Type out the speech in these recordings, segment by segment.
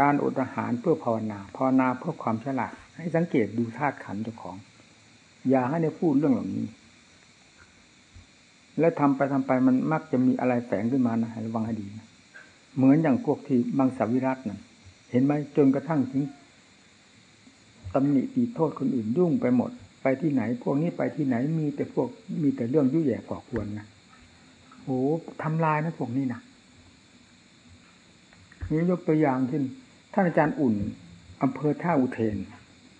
การอดอาหารเพื่อภาวนาภาวนาเพื่อความฉลาด ให้สังเกตดูธาตุขันธ์เจ้าของ อย่าให้ได้พูดเรื่องเหล่านี้ และทำไปทำไปมันมักจะมีอะไรแฝงขึ้นมานะระวังให้ดีนะเหมือนอย่างพวกที่บางสวิรัตนั่นเห็นไหมจนกระทั่งถึงตำหนิตีโทษคนอื่นยุ่งไปหมด ไปที่ไหน พวกนี้ไปที่ไหนมีแต่พวกมีแต่เรื่องยุ่ยแย่ก่อควรนะโอ้ทำลายนะพวกนี้นะนี่ยกตัวอย่างเช่นานอาจารย์อุ่นอำเภอท่าอุเทน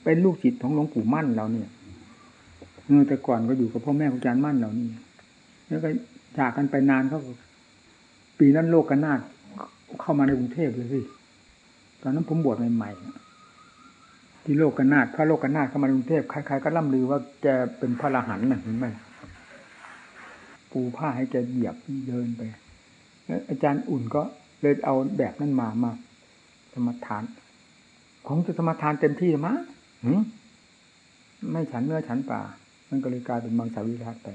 เป็นลูกศิษย์ของหลวงปู่มั่นเราเนี่ยเมื่อแต่ก่อนก็อยู่กับพ่อแม่ของอาจารย์มั่นเรานี่แล้วก็จากกันไปนานเขาปีนั้นโลกกันนาเข้ามาในกรุงเทพเลยสิตอนนั้นผมบวชใหม่ๆที่โลกกันนาพระโลกกันนาเข้ามากรุงเทพใครๆก็ล่ำลือว่าแกเป็นพระอรหันต์นะเห็นไหมปูผ้าให้แกเหยียบเดินไปอาจารย์อุ่นก็เลยเอาแบบนั้นมามา มทานคงจะสมทานเต็มที่มั้งไม่ฉันเนื้อฉันป่า มันก็เลยกลายเป็นมังสวิรัตไป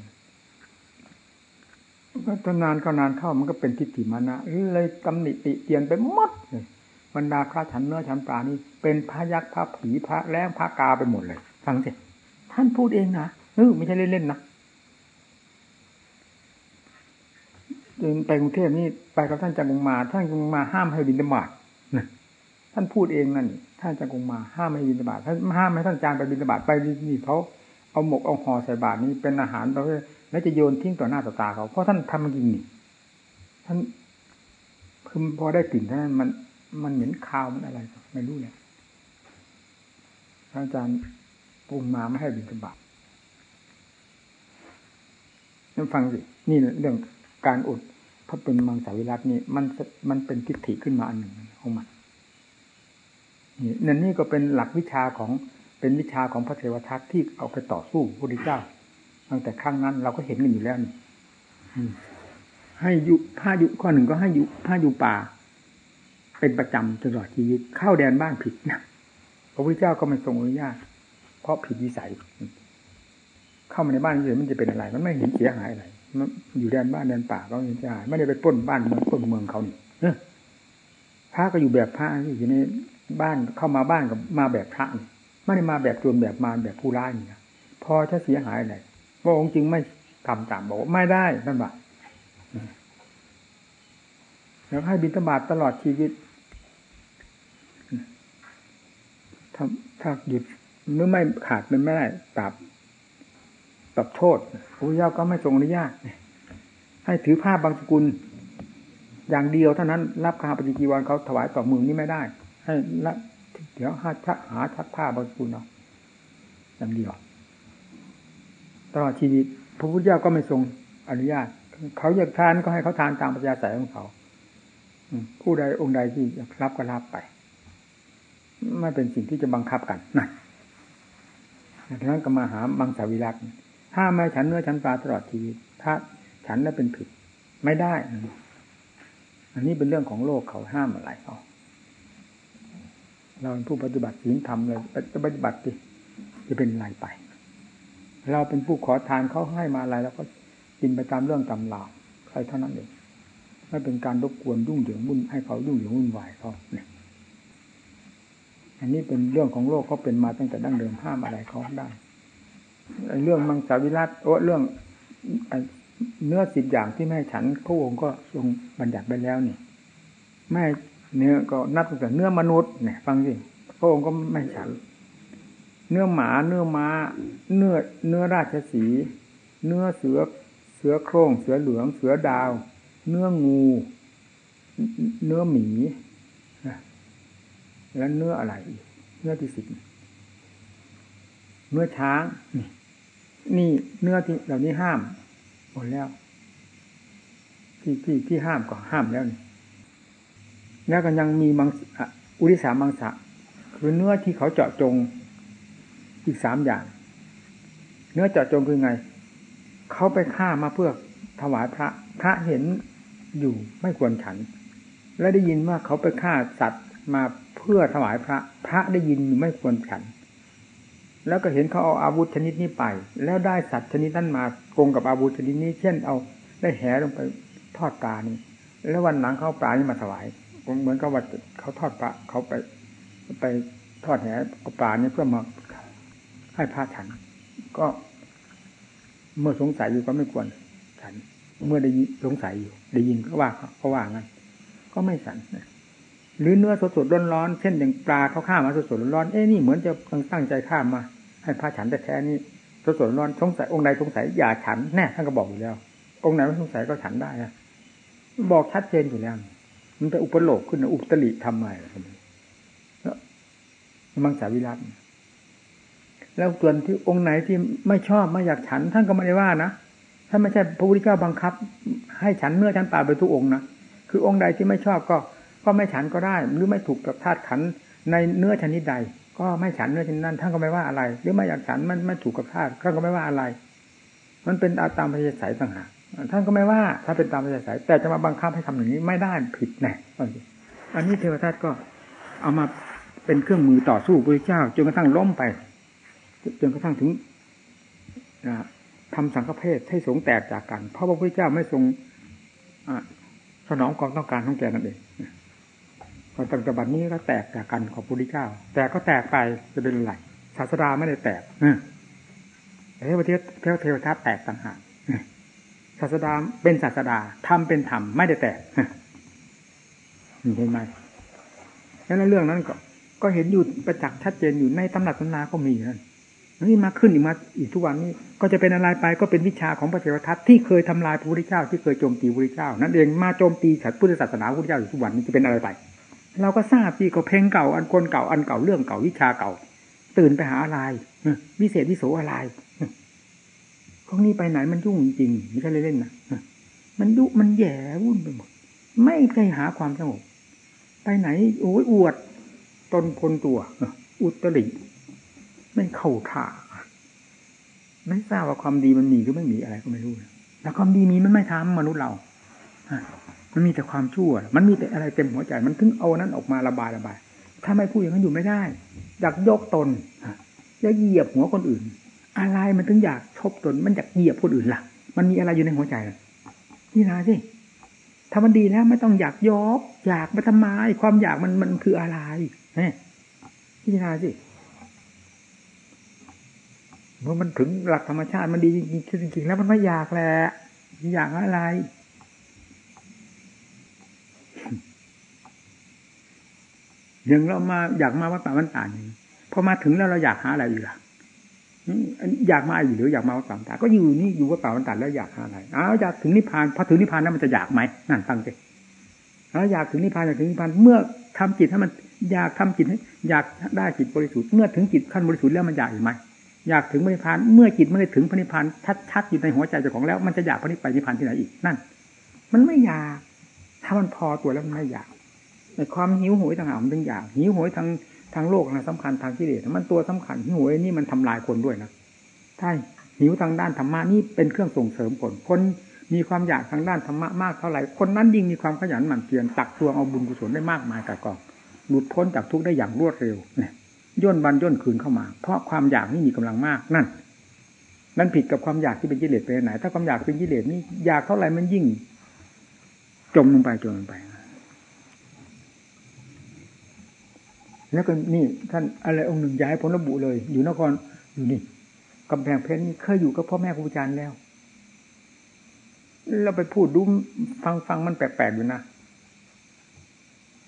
ก็ตนานก็นานเข้ามันก็เป็นทิฏฐิมานะเลยตำหนิติเตียนไปหมดเลยบรรดาพระฉันเนื้อฉันปลานี่เป็นพระยักษ์พระผีพระแรงพระกาไปหมดเลย ฟังสิท่านพูดเองนะเออไม่ใช่เล่นๆนะจนไปกรุงเทพนี่ไปกับท่านจังกงมา ท่านจังกงมาห้ามให้บินธบาต ท่านพูดเองนั่นท่านจังกงมาห้ามให้บินธบาตท่านห้ามให้ท่านจางไปบินธบาตไปนี่เขาเอาหมกเอาห่อใส่บาตรนี่เป็นอาหารเราแล้วจะโยนทิ้งต่อหน้าต่อตาเขาเพราะท่านทำจริงนี่ท่านคือพอได้กลิ่นท่านมันมันเหม็นคาวมันอะไร ไม่รู้เนี่ยอาจารย์ปรุงมาไม่ให้บินธบาตนั่นฟังสินี่เรื่องการอดพระเป็นมังสวิรัตนี่มันมันเป็นทิฏฐิขึ้นมาอันหนึ่งของมัน นี่นั่นนี่ก็เป็นหลักวิชาของเป็นวิชาของพระเทวทัตที่เอาไปต่อสู้พระพุทธเจ้า ตั้งแต่ครั้งนั้นเราก็เห็นกันอยู่แล้วนี่ให้อยู่ผ้าอยู่ข้อหนึ่งก็ให้อยู่ผ้าอยู่ป่า เป็นประจำตลอดชีวิตเข้าแดนบ้านผิดนะพระพุทธเจ้าก็ไม่ทรงอนุญาตเพราะผิดวิสัย เข้ามาในบ้านเฉยมันจะเป็นอะไร มันไม่เห็นเสียหายอะไรอยู่แดนบ้านแดนป่าก็ไม่ได้ไม่ได้ไปป้นบ้านเมืองป้นเมืองเขานี่พระก็อยู่แบบพระอยู่ใน บ้านเข้ามาบ้านกับมาแบบพระนี่ไม่ได้มาแบบโจรแบบมารแบบผู้ร้ายนี่นะพอถ้าเสียหายอะไรพระองค์จึงไม่ทำตามบอกไม่ได้นั่นบ่าแล้วให้บิณฑบาตตลอดชีวิตถ้าถ้าหยุดหรือไม่ขาดเป็นไม่ได้ปรับปรับโทษพระเจ้าก็ไม่ทรงอนุญาตให้ถือผ้าบางสกุล อย่างเดียวเท่านั้น รับคาปฏิจีวรเขาถวายต่อมือนี่ไม่ได้ ให้ละเดี๋ยวหาชักหาชักผ้าบางสกุลเอาอย่างเดียวตลอดชีวิตพระพุทธเจ้าก็ไม่ทรงอนุญาต เขาอยากทานก็ให้เขาทานตามปัญญาสายของเขาผู้ใดองค์ใดที่อยากรับก็รับไป ไม่เป็นสิ่งที่จะบังคับกันนั่นดังนั้นก็มาหาบังสาวิรัตถ้าไม่ฉันเนื้อฉันปลาตลอดชีวิต ถ้าฉันนั้นเป็นผิด ไม่ได้ อันนี้เป็นเรื่องของโลกเขาห้ามอะไรเขา เราเป็นผู้ปฏิบัติศีลธรรมเลยจะปฏิบัติดิจะเป็นอะไรไป เราเป็นผู้ขอทานเขาให้มาอะไรแล้วก็กินไปตามเรื่องตามราวใครเท่านั้นเองไม่เป็นการรบกวนยุ่งเหยิงวุ่นให้เขายุ่งเหยิงวุ่นวายเขาเนี่ยอันนี้เป็นเรื่องของโลกเขาเป็นมาตั้งแต่ดั้งเดิมห้ามอะไรเขาได้เรื่องมังสวิรัตโอ้เรื่องเนื้อสิบอย่างที่ไม่ฉันพระองค์ก็ทรงบัญญัติไปแล้วนี่ไม่ เนื้อก็นับตั้งแต่เนื้อมนุษย์เนี่ย ฟังสิพระองค์ก็ไม่ฉัน เนื้อหมาเนื้อม้า เนื้อเนื้อราชสี เนื้อเสือเสือโคร่งเสือเหลืองเสือดาว เนื้องู เนื้อหมีแล้วเนื้ออะไรเนื้อที่สิบเนื้อช้างนี่นี่เนื้อที่เหล่านี้ห้ามหมดแล้ว ที่ที่ที่ห้ามก็ห้ามแล้วนี่ แล้วก็ยังมีมังอุริสามังสะคือเนื้อที่เขาเจาะจงอีกสามอย่าง เนื้อเจาะจงคือไง เขาไปฆ่ามาเพื่อถวายพระ พระเห็นอยู่ไม่ควรฉัน และได้ยินว่าเขาไปฆ่าสัตว์มาเพื่อถวายพระ พระได้ยินอยู่ไม่ควรฉัน แล้วก็เห็นเขาเอาอาวุธชนิดนี้ไป แล้วได้สัตว์ชนิดนั้นมาโกงกับอาวุธชนิดนี้ เช่น เอาได้แหลงไปทอดปลานี่แล้ววันหลังเขาปลานี่มาถวาย เหมือนกับว่าเขาทอดปลาเขาไป ไปทอดแหปลาเนี่ยเพื่อมาให้พระฉัน ก็เมื่อสงสัยอยู่ก็ไม่ควรฉัน เมื่อได้สงสัยอยู่ ได้ยินก็ว่าเขาว่างั้นก็ไม่สันหรือเนื้อสดสดร้อนร้อนเช่นอย่างปลาเขาฆ่ามาสดสดร้อนร้อนเอ้นี่เหมือนจะตั้งใจฆ่ามา ให้พระฉันแต่แท้นี่สดสดร้อนสงสัยองค์ใดสงสัยอย่าฉันแน่ท่านก็บอกอยู่แล้ว องค์ไหนไม่สงสัยก็ฉันได้นะบอกชัดเจนอยู่แล้ว มันเป็นอุปโลกขึ้นอุตริทำไมแล้มังสาวิรัตแล้วส่วนที่องค์ไหนที่ไม่ชอบไม่อยากฉัน ท่านก็ไม่ได้ว่านะถ้านไม่ใช่พระพุทธเจ้าบังคับ ให้ฉันเนื้อฉันปลาไปทุกองค์นะคือองค์ใดที่ไม่ชอบก็ ก็ไม่ฉันก็ได้ หรือไม่ถูกกับธาตุขันในเนื้อชนิดใด ก็ไม่ฉันเนื้อชนิดนั้นท่านก็ไม่ว่าอะไร หรือไม่อยากฉันมันไม่ถูกกับธาตุท่านก็ไม่ว่าอะไร มันเป็นตามพยาสายต่างหาก ท่านก็ไม่ว่า ถ้าเป็นตามพยสายแต่จะมาบังคับให้ทำอย่างนี้ไม่ได้ผิดแน่อันนี้เทวทัตก็เอามาเป็นเครื่องมือต่อสู้พระเจ้าจนกระทั่งล้มไป จนกระทั่งถึงทำสังฆเพศให้สงแตกจากกัน เพราะพระพุทธเจ้าไม่ทรงสนองความต้องการของแกนั่นเองพอตั้งแต่บัดนี้ก็แตกจากกันของพระพุทธเจ้า แต่ก็แตกไปจะเป็นไรศาสดาไม่ได้แตกเทวเทวเทวเทวทัตแตกต่างหากาสดาเป็นศาสดาทำเป็นธรรมไม่ได้แตกเห็นไหมแล้วเรื่องนั้นก็ก็เห็นอยู่ประจักษ์ชัดเจนอยู่ในตำหนักตำนาก็มีนั่นนี่มาขึ้นอีกมาอีกทุกวันนี้ ก็จะเป็นอะไรไปก็เป็นวิชาของพระเทวทัตที่เคยทำลายพระพุทธเจ้า ที่เคยโจมตีพระพุทธเจ้า นั่นเองมาโจมตีฉันพุทธศาสนาพระพุทธเจ้าอยู่ทุกวันนี้จะเป็นอะไรไป เราก็ทราบที่ก็เพลงเก่าอันคนเก่าอันเก่าเรื่องเก่าวิชาเก่า ตื่นไปหาอะไรวิเศษวิโสอะไร พวกนี้ไปไหนมันยุ่งจริงไม่ใช่เล่นๆนะมันยุมันแย่วุ่นไปหมด ไม่เคยหาความสงบไปไหน โอ้ยอวด ตนพลตัวอุตริไม่เข้าท่าไม่ทราบว่าความดีมันมีหรือไม่มีอะไรก็ไม่รู้แล้วความดีมีมันไม่ทำมนุษย์เรามันมีแต่ความชั่ว มันมีแต่อะไรเต็มหัวใจ มันถึงเอานั้นออกมาระบายระบาย ถ้าไม่พูดอย่างนั้นอยู่ไม่ได้อยากยกตนอยากเหยียบหัวคนอื่น อะไรมันถึงอยากชบตนมันอยากเหยียบคนอื่นล่ะ มันมีอะไรอยู่ในหัวใจนี่นะสิถ้ามันดีแล้วไม่ต้องอยากยอกอยากมาทำไมความอยากมันมันคืออะไรเนี่ยพี่นาสิเมื่อมันถึงหลักธรรมชาติมันดีจริงจริงแล้วมันไม่อยากแหละอยากอะไร อย่างเรามาอยากมาวัดป่าวันต่านี่พอมาถึงแล้วเราอยากหาอะไรอีกล่ะ อยากมาอยู่หรืออยากมาวัดป่าวันตาก็อยู่นี่อยู่วัดป่าวันตาแล้วอยากหาอะไรอ้าวอยากถึงนิพพานพอถึงนิพพานแล้วมันจะอยากไหมนั่นฟังสิแล้วอยากถึงนิพพานอยากถึงนิพพานเมื่อทำจิตให้มันอยากทำจิตให้อยากได้จิตบริสุทธิ์เมื่อถึงจิตขั้นบริสุทธิ์แล้วมันอยากอีกไหมอยากถึงพระนิพพานเมื่อจิตไม่ได้ถึงพระนิพพานชัดๆอยู่ในหัวใจเจ้าของแล้ว มันจะอยากพระนิพพานนิพพานที่ไหนอีกนั่น มันไม่อยากถ้ามันพอตัวแล้วมันไม่อยากในความหิวโหยต่างหากมันต้องอยากหิวโหยทาง ทางโลกนะสำคัญทางกิเลสมันตัวสำคัญหิวโหยนี่มันทำลายคนด้วยนะใช่หิวทางด้านธรรมะนี่เป็นเครื่องส่งเสริมคนคนมีความอยากทางด้านธรรมะมากเท่าไหร่คนนั้นยิ่งมีความขยันหมั่นเพียรตักตวงเอาบุญกุศลได้มากมายกับกองหลุดพ้นจากทุกข์ได้อย่างรวดเร็วเนี่ยย่นบันย่นคืนเข้ามา เพราะความอยากนี่มีกำลังมากนั่นนั่นผิดกับความอยากที่เป็นกิเลสไปไหน ถ้าความอยากเป็นกิเลสนี่อยากเท่าไหร่มันยิ่ง จมลงไปจมลงไป แล้วก็นี่ท่านอะไรองค์หนึ่งย้ายผลระบุเลย อยู่นครอยู่นี่กำแพงเพชรนี่เคยอยู่กับพ่อแม่ครูอาจารย์แล้วเราไปพูดดูฟังฟังมันแปลกๆอยู่นะ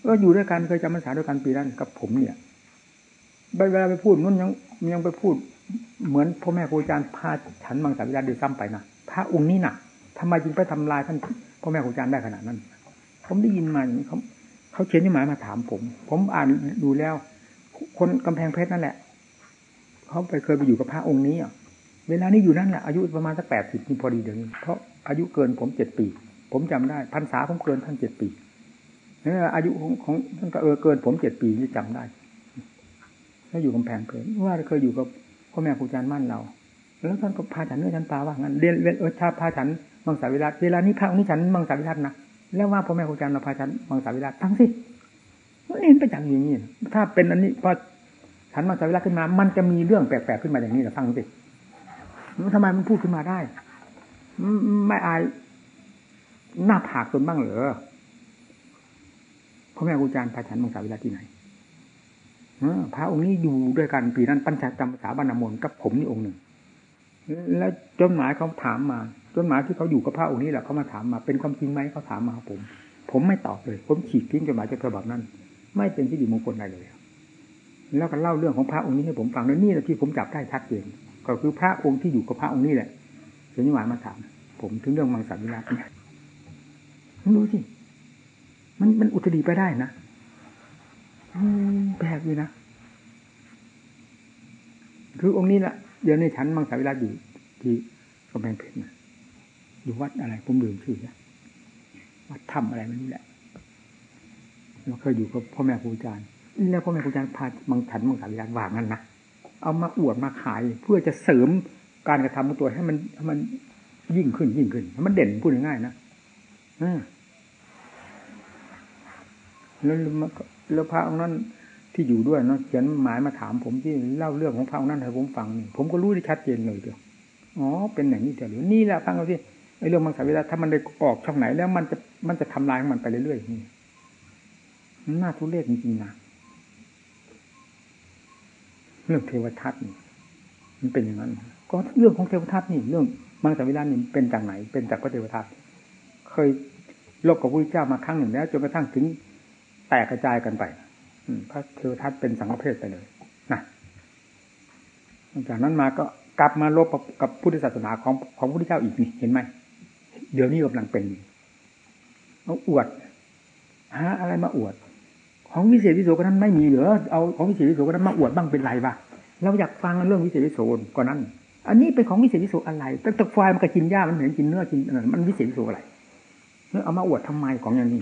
ก็อยู่ด้วยกันเคยจำพรรษาด้วยกันปีนั้นกับผมเนี่ยเวลาไปพูดนุ่นยังยังไปพูด เหมือนพ่อแม่ครูอาจารย์พาฉันมังสวิรัติดูซ้ำไปนะพระองค์นี้น่ะทำไมจึงไปทำลายท่านพ่อแม่ครูอาจารย์ได้ขนาดนั้น ผมได้ยินมาเขา เขาเขียนนิหมายมาถามผม ผมอ่านดูแล้ว คนกำแพงเพชรนั่นแหละ เขาไปเคยไปอยู่กับพระองค์นี้อะเวลานี้อยู่นั่นแหละอายุประมาณสักแปดสิบนี่พอดีเดี๋ยวนี้เพราะอายุเกินผมเจ็ดปี ผมจำได้พรรษาผมเกินท่านเจ็ดปีเนี่ยอายุของของท่านก็เออเกินผมเจ็ดปีนี่จำได้ถ้าอยู่กำแพงเพลินว่าเคยอยู่กับพ่อแม่ครูอาจารย์มั่นเรา แล้วท่านก็พาฉันเนื้อฉันปลาว่างั้นเรียนเออชาพาฉันมังสวิรัตเวลานี้พระองค์นี้ฉันมังสวิรัตนะ แล้วว่าพ่อแม่ครูอาจารย์เราพาฉันมังสวิรัตทั้งสิมันเห็นไปอย่างอย่างนี้ถ้าเป็นอันนี้พอฉันมังสวิรัตขึ้นมา มันจะมีเรื่องแปลกๆขึ้นมาอย่างนี้หรอฟังสิทำไมมันพูดขึ้นมาได้ไม่อายหน้าผากตนบ้างเหรอพ่อแม่ครูอาจารย์พาฉันมังสวิรัตที่ไหนพระองค์นี้อยู่ด้วยกันปีนั้นปัญจจำสาบานามนกับผมนี่องค์หนึ่ง แล้วจดหมายเขาถามมา จดหมายที่เขาอยู่กับพระองค์นี้แหละเขามาถามมาเป็นความจริงไหมเขาถามมาผม ผมไม่ตอบเลย ผมฉีกทิ้งจดหมายฉบับนั้น ไม่เป็นที่ดีมงคลอะไรเลยแล้วก็เล่าเรื่องของพระองค์นี้ให้ผมฟังแล้วนี่แหละที่ผมจับได้ชัดเจนก็คือพระองค์ที่อยู่กับพระองค์นี้แหละเขียนหมายมาถามผมถึงเรื่องมังสวิรัตเนี่ยดูสิมันมันอุตรีไปได้นะแปลกเลยนะคือองค์นี้แหละเดี๋ยวนี้ฉันมังสวิรัตอยู่ที่กำแพงเพชรนะ อยู่วัดอะไรผมลืมชื่อแล้ววัดถ้ำอะไรไม่รู้แหละเราเคยอยู่กับพ่อแม่ครูอาจารย์แล้วพ่อแม่ครูอาจารย์พามังฉันมังสวิรัตวางนั่นนะเอามาอวดมาขาย เพื่อจะเสริมการกระทำของตัวให้มันให้มันยิ่งขึ้นยิ่งขึ้นมันเด่นพูดง่ายๆนะแล้วแล้วพระองค์นั้นที่อยู่ด้วยเนาะเขียนหมายมาถามผมที่เล่าเรื่องของพระองค์นั้นให้ผมฟังนี่ผมก็รู้ได้ชัดเจนเลยเดียวอ๋อเป็นอย่างนี้เดียวนี่แหละฟังเอาสิ ไอ้เรื่องมังสวิรัตถ้ามันได้ออกช่องไหนแล้ว มันจะมันจะทำลายมันไปเรื่อยๆนี่น่าทุเรศจริงๆนะเรื่องเทวทัตนี่มันเป็นอย่างนั้น ก็เรื่องของเทวทัตนี่เรื่องมังสวิรัตนี่เป็นจากไหน เป็นจากพระเทวทัตเคยลบกับพระพุทธเจ้ามาครั้งหนึ่งแล้วจนกระทั่งถึงแตกกระจายกันไปพระเทวทัตเป็นสังฆเพศไปเลยนะจากนั้นมาก็กลับมาลบกับพุทธศาสนาของของพระพุทธเจ้าอีกนี่เห็นไหม เดี๋ยวนี้กำลังเป็นเอาอวดหาอะไรมาอวด ของวิเศษวิโสก็นั้นไม่มีเหรอเอาของวิเศษวิโสก็นั้นมาอวดบ้างเป็นไรบ้าเราอยากฟังเรื่องวิเศษวิโสก่อนนั้น อันนี้เป็นของวิเศษวิโสอะไรแต่ตะควายมันก็กินหญ้ามันเห็นกินเนื้อกินมันวิเศษวิโสอะไรเนื้อเอามาอวดทำไมของอย่างนี้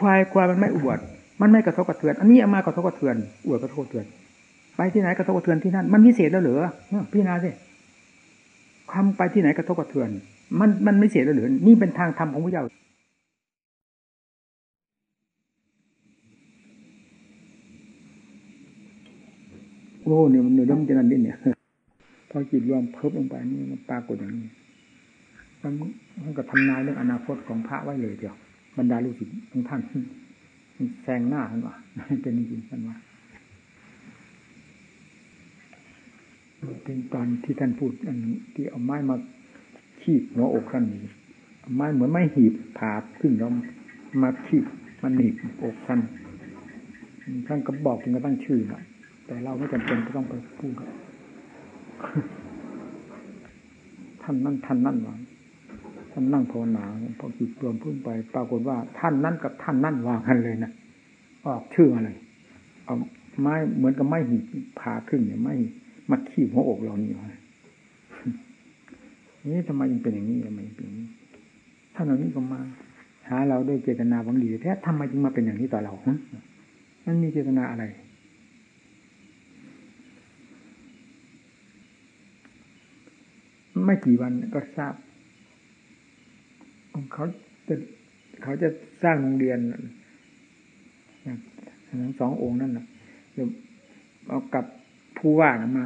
ควายควายมันไม่อวด มันไม่กระทบกระเทือน อันนี้เอามากระทบกระเทือน อวดกระทบกระเทือน ไปที่ไหนกระทบกระเทือนที่นั่น มันวิเศษแล้วเหรอพี่นาสิคำไปที่ไหนกระทบกระเทือน มันมันไม่เสียแล้วหรือนี่เป็นทางธรรมของพระเจ้าโอ้เนี่ยมันเนื้อมันจะนั่นดิเนี่ยพอจิตรวมเพิ่มลงไปนี่มันปรากฏอย่างนี้มันมันก็ทำนายเรื่องอนาคตของพระไว้เลยเดียวบรรดาลูกศิษย์ของท่านแซงหน้าท่านว่าเป็นจริงท่านว่าเป็นตอนที่ท่านพูดอันที่เอาไม้มา ขีดหัวอกท่านนี้ไม้เหมือนไม้หีบผาขึ้นแล้วมาขีดมันหนีบอกท่านท่านก็บอกถึงกระตั้งชื่อนะแต่เราไม่จำเป็นต้องไปพูดท่านนั่นท่านนั่นว่าท่านนั่งภาวนาพอจิตรวมพุ่งไป ปรากฏว่า ท่านนั่นกับท่านนั่นวางกันเลยนะออกชื่ออะไรเอาไม้เหมือนกับไม้หีบผ่าขึ้นเนี่ยไม้มาขีบหัวอกเรานี่วะ นี่ทำไมยังเป็นอย่างนี้ทำไมเป็นอย่างนี้ท่านเหล่านี้ก็มา หาเราด้วยเจตนาบังดีแท้ทำไมจึงมาเป็นอย่างนี้ต่อเราฮะมันมีเจตนาอะไรไม่กี่วันก็ทราบเขาจะเขาจะสร้างโรงเรียนทั้งสององค์นั่นนะเอากับผู้ว่านะมา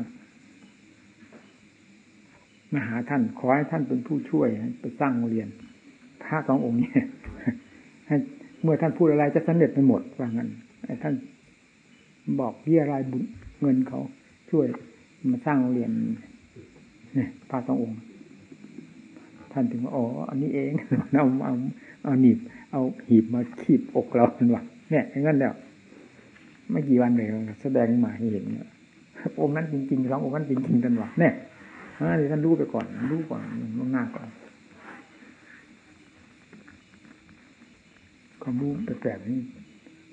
มาหาท่าน ขอให้ท่านเป็นผู้ช่วยไปสร้างโรงเรียนพระสององค์นี้ให้เมื่อท่านพูดอะไรจะสำเร็จไปหมดว่างั้นไอ้ท่านบอกเรียรายบุญเงินเขาช่วยมาสร้างโรงเรียนเนี่ยพระสององค์ ท่านถึงว่าอ๋ออันนี้เองเอาเอาเอาหนีบ เอาหีบมาขีบอกเราเป็นว่าเนี่ยอย่างนั้นแล้วไม่กี่วันเลยแสดงมาให้เห็นองค์นั้นจริงๆสององค์นั้นจริงๆกันว่าเนี่ย เดี๋ยวท่านรู้ไปก่อน รู้ก่อนล่วงหน้าก่อนความรู้แปลกๆนี่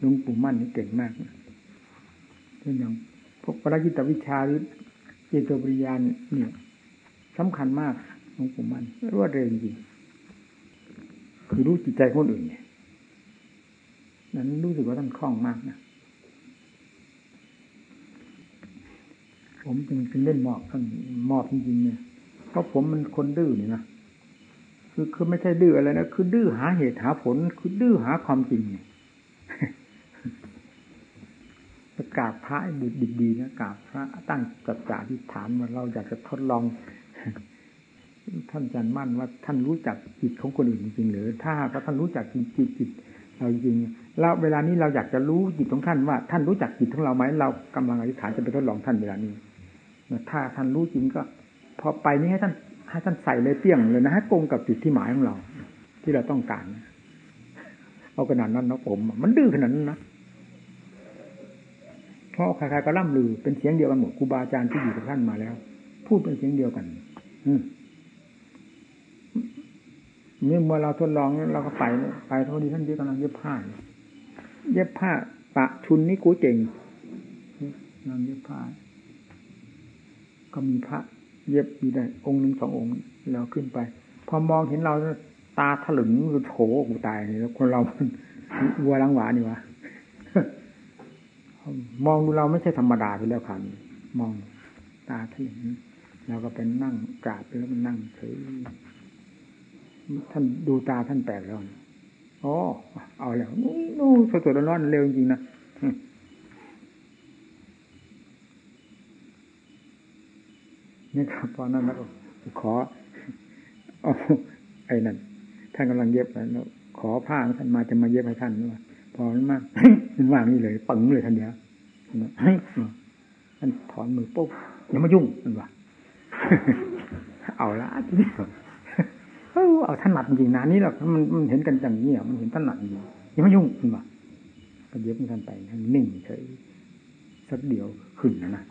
ลุงปู่มั่นนี่เก่งมากเช่นอย่างพวกปรากิตวิชาหรือเจโตปริยานเนี่ยสำคัญมากหลวงปู่มั่นรวดเร็วจริงคือรู้จิตใจคนอื่นเนี่ยนั้นรู้สึกว่าท่านคล่องมากนะ ผมจึงเป็นเล่นหมอบท่านหมอบจริงๆเนี่ยเพราะผมมันคนดื้อนี่นะคือคือไม่ใช่ดื้ออะไรนะคือดื้อหาเหตุหาผล คือดื้อหาความจริงเนี่ยประกาศพระบุตรดีๆนะกราบพระตั้งจัดจ่าที่ฐานว่าเราอยากจะทดลอง ท่านอาจารย์มั่นว่าท่านรู้จักจิตของคนอื่นจริงๆหรือถ้าหากว่าท่านรู้จักจิตจิตจิตเราจริงแล้วเวลานี้เราอยากจะรู้จิตของท่านว่า ท่านรู้จักจิตของเราไหมเรากำลังอธิษฐานจะไปทดลองท่านเวลานี้ ถ้าท่านรู้จริงก็ พอไปนี้ให้ท่านให้ท่านใส่เลยเปี้ยงเลยนะให้ตรงกับจุดที่หมายของเรา ที่เราต้องการเอาขนาดนั้นนะผม มันดื้อขนาดนั้นนะเพราะใครๆก็ล่ำลือเป็นเสียงเดียวกันหมดครูบาอาจารย์ที่อยู่กับท่านมาแล้ว พูดเป็นเสียงเดียวกัน อืมเมื่อเราทดลองเราก็ไปไปเท่าดีท่านเย็บกำลังเย็บผ้าเย็บผ้าปะชุนนี่กูเจ๋งนั่งเย็บผ้า ก็มีพระเย็บอยู่ได้องค์หนึ่งสององค์เราขึ้นไป พอมองเห็นเราตาถลึงคือโถกูตายเลยแล้วคนเราวัวลังหวานี่วะมองดูเราไม่ใช่ธรรมดาไปแล้วครับมองตาถลึงเราก็เป็นนั่งกราบแล้วมันนั่งเฉยท่านดูตาท่านแปลกแล้วอ๋อเอาแล้วนู่นสดๆร้อนๆเร็วจริงนะ นี่ครับตอนนั้นแล้วขออไอ้นั่นท่านกำลังเย็บแล้วขอผ้าท่านมาจะมาเย็บให้ท่านว่าพอมากมันว่างนี่เลยปึงเลยท่านเดียวท่านถอนมือปุ๊บอย่ามายุ่งมันว่าเอาละทีนี้เอาถนัดจริงนะนี่หรอกมันมันเห็นกันอย่างนี้มันเห็นถนัดจริงอย่ามายุ่งมันว่าก็เย็บมันไปท่านนิ่งเฉยสักเดียวขึ้นนะนะ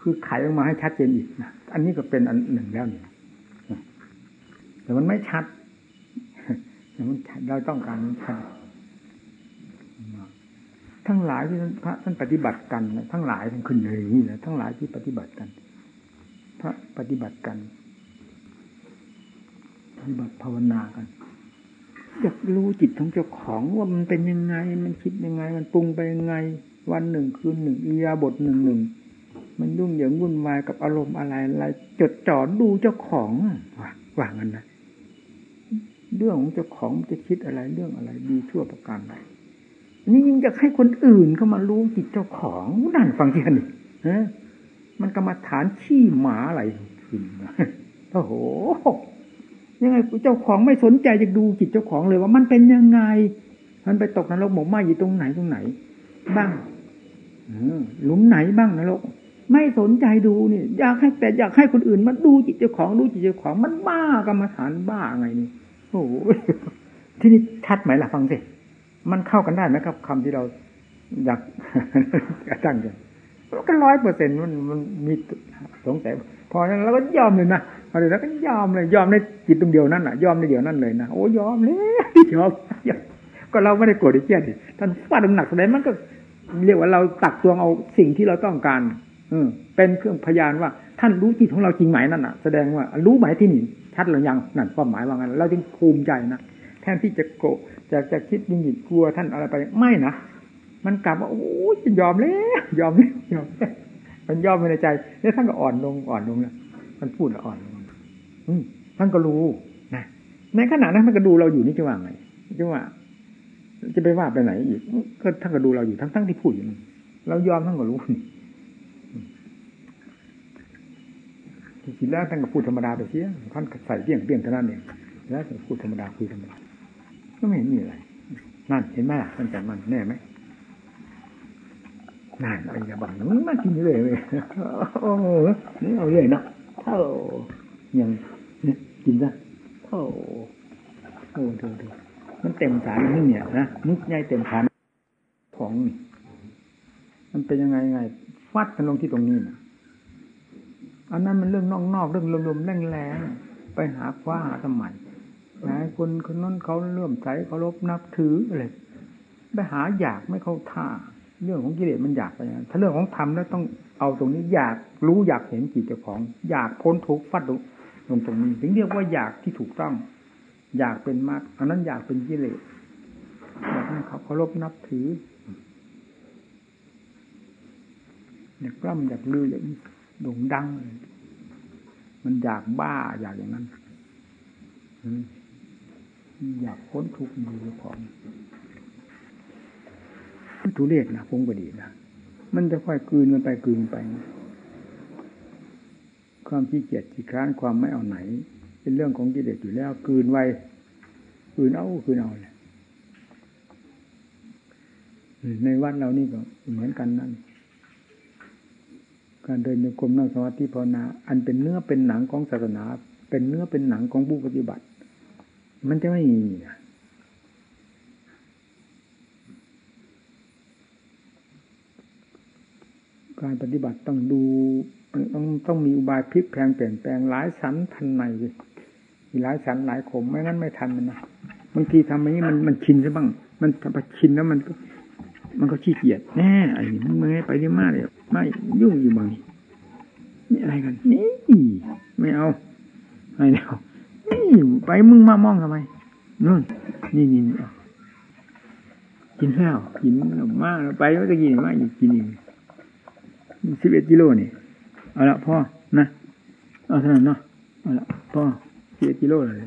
คือไขออกมาให้ชัดเจนอีกนะอันนี้ก็เป็นอันหนึ่งแล้วนี่แต่มันไม่ชัดแต่มันเราต้องการชัดทั้งหลายที่พระท่านปฏิบัติกันทั้งหลายทั้งขึ้นเลยนี่แหละทั้งหลายที่ปฏิบัติกัน พระปฏิบัติกันปฏิบัติภาวนากันอยากรู้จิตของเจ้าของว่ามันเป็นยังไง มันคิดยังไง มันปรุงไปยังไง วันหนึ่งคืนหนึ่งอียาบทหนึ่งหนึ่ง มันยุ่งเหยิงวุ่นวายกับอารมณ์อะไรอะไรจดจ่อดูเจ้าของว่างั้นนะเรื่องของเจ้าของจะคิดอะไรเรื่องอะไรดีชั่วประการใดนี่ยิ่งจะให้คนอื่นเข้ามารู้จิตเจ้าของนั่นฟังที่นี่ฮะมันกรรมฐานขี้หมาอะไรขึ้นโอ้โหยังไงเจ้าของไม่สนใจจะดูจิตเจ้าของเลยว่ามันเป็นยังไง มันไปตกนรกหมกไหมอยู่ตรงไหนตรงไหน บ้างหลุมไหนบ้างนรก ไม่สนใจดูนี่อยากให้แต่อยากให้คนอื่นมาดูจิตเจ้าของดูจิตเจ้าของมันบ้ากรรมฐานบ้าไงนี่โอ้ที่นี่ชัดไหมล่ะฟังสิมันเข้ากันได้ไหมครับคำที่เราอยากตั้งกันก็ร้อยเปอร์เซ็นต์มันมันมีสงสัยพอนั้นเราก็ยอมเลยนะพอแล้วก็ยอมเลย ยอมในจิตตรงเดียวนั่นอะ ยอมในเดียวนั่นเลยนะโอ้ยอมเลยยอมก็เราไม่ได้โกรธเกลียดท่านฟาดหนักแสดงมันก็เรียกว่าเราตักตวงเอาสิ่งที่เราต้องการ อืเป็นเครื่องพยานว่า ท่านรู้จิตของเราจริงไหมนั่นอะ แสดงว่ารู้ไหมที่นี่ชัดหรือยังนั่นความหมายว่างั้นเราจึงภูมิใจนะแทนที่จะโกรจะจะคิดยิ่งหิดกลัวท่านอะไรไปไม่นะมันกลับว่าโอ้ยยอมแล้วยอมแล้วยอมมันยอมไปในใจแล้วท่านก็อ่อนลงอ่อนลงแล้วมันพูดอ่อนลงอืมท่านก็รู้นะในขณะนั้นท่านก็ดูเราอยู่นี่จะว่าไงจะว่า จะไปว่าไปไหนอีกก็ท่านก็ดูเราอยู่ทั้งทั้งที่พูดอยู่เรายอมท่านก็รู้ ทีแรกท่านก็พูดธรรมดาไปเสียท่านใส่เปี้ยงเปี้ยงเท่านั้นเองแล้วพูดธรรมดาคุยธรรมดาก็ไม่เห็นมีอะไรนั่นเห็นไหมล่ะมันแต่มันแน่ไหมนั่นอะไรบังมากินเลยเลยโอ้โหนี่เอาเลยนะเท่ายังกินซะเท่าโอ้เธอเธอมันเต็มสารนี่เนี่ยนะมุกใหญ่เต็มฐานของ มันเป็นยังไงไง ฟัดกันลงที่ตรงนี้นะ อันนั้นมันเรื่องนอกๆเรื่องลมๆแรงๆไปหาคว้าหาสมัยนะคนคนนั้นเขาเลื่อมใสเคารพนับถืออะไรไปหาอยากไม่เข้าท่า เรื่องของกิเลสมันอยากไปนั้นถ้าเรื่องของธรรมแล้วต้องเอาตรงนี้อยากรู้อยากเห็นจิตเจ้าของ อยากพ้นทุกข์ฟัดลงตรงนี้ ถึงเรียกว่าอยากที่ถูกต้อง อยากเป็นมรรคอันนั้นอยากเป็นกิเลสอยากให้เขาเคารพนับถืออยากกล้ำอยากลืออย่าก โด่งดัง มันอยากบ้าอยากอย่างนั้นอยากพ้นทุกข์มีเจ้าของทุเรศนะพงบดีนะมันจะค่อยกืนมันไปกืนไป ความขี้เกียจขี้คร้านความไม่เอาไหน เป็นเรื่องของกิเลสอยู่แล้วกืนไว้กืนเอากืนเอาเลยในวัดเรานี่ก็เหมือนกันนั่น การเดินโยกมนั่งสมาธิภาวนา อันเป็นเนื้อเป็นหนังของศาสนา เป็นเนื้อเป็นหนังของผู้ปฏิบัติ มันจะไม่มีการปฏิบัติต้องดูต้องต้องมีอุบายพลิกแพงเปลี่ยนแปลงหลายสันทันในเลยหลายสันหลายขมไม่งั้นไม่ทันมันนะบางทีทำอย่างนี้มันมันชินซะบ้าง มันพอชินแล้วมันก็ มันก็ขี้เกียจแน่ไอ้นี่มึงไม่ไปได้มากเลย ไม่ยุ่งอยู่บางนี่อะไรกัน นี่ไม่เอาไม่เอานี่ไปมึงมามองทำไมนู่นนี่นี่กินแล้วกินมากไปก็จะกินมากอีกกินอีกสิบเอ็ดกิโลนี่เอาละพ่อนะเอาเท่านั้นเนาะเอาละพ่อสิบเอ็ดกิโลเลย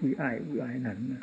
อุ้ยอายอุ้ยอายนั่นนะ